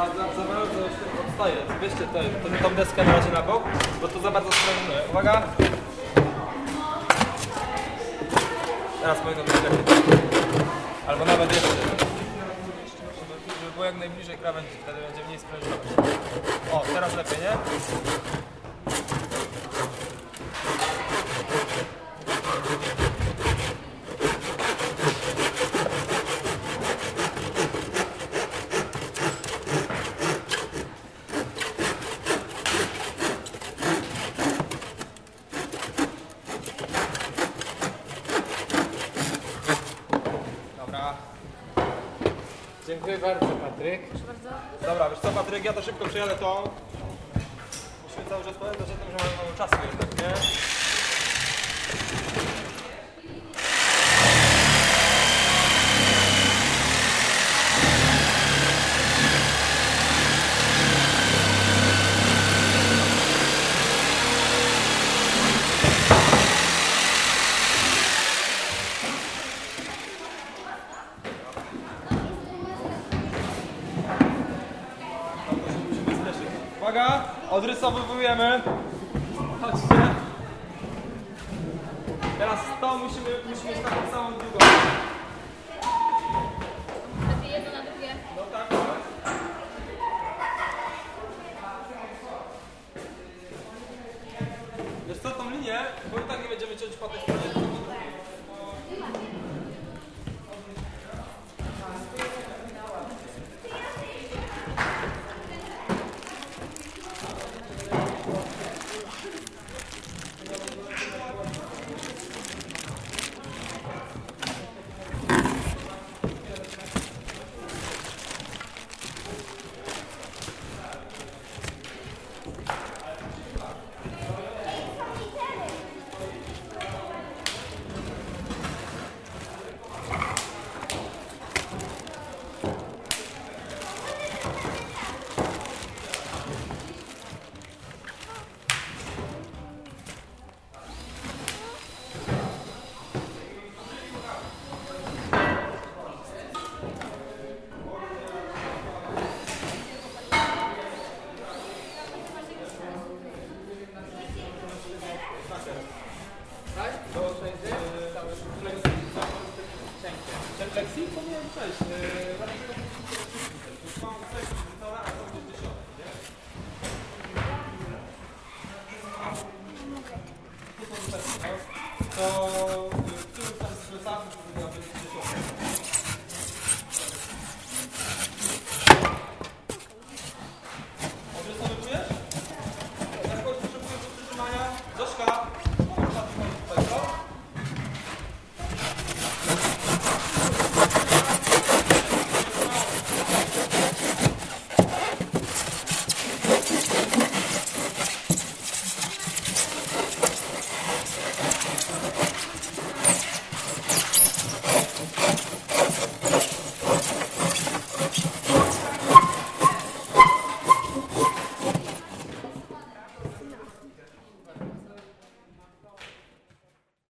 za, za, za bardzo odstaje. Weźcie to, to, tą deskę na razie na bok, bo to za bardzo sprężynuje. Uwaga! Teraz powinno być lepiej. Albo nawet jeszcze. Żeby było jak najbliżej krawędzi, wtedy będzie mniej sprężynować. O, teraz lepiej, nie? Dobra. Dziękuję bardzo, Patryk. Dobra, wiesz co Patryk, ja to szybko przejadę to. Musimy cały czas pamiętać o tym, że mamy mało czasu jednak, nie? Uwaga, odrysowujemy. Chodźcie. Teraz to musimy, musimy mieć taką samą. Lepiej jedno na drugie. No tak, tak. Wiesz co, tą linię, bo i tak nie będziemy ciąć po tej stronie, Flexi von mir? Ich weiß. Go. Uh, oh.